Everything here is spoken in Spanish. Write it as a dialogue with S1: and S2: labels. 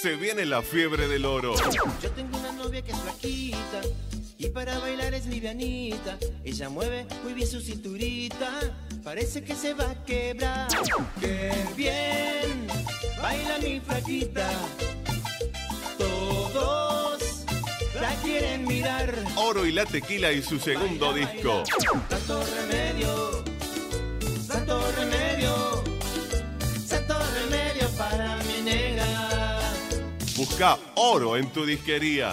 S1: Se viene la fiebre del oro.
S2: Yo tengo una novia que es flaquita y para bailar es livianita. Ella mueve muy bien su cinturita, parece que se va a quebrar. ¡Qué bien! Baila mi flaquita. Todos la quieren mirar.
S1: Oro y la tequila y su segundo
S2: Baila,
S1: disco.
S2: baila.
S1: Busca oro en tu disquería.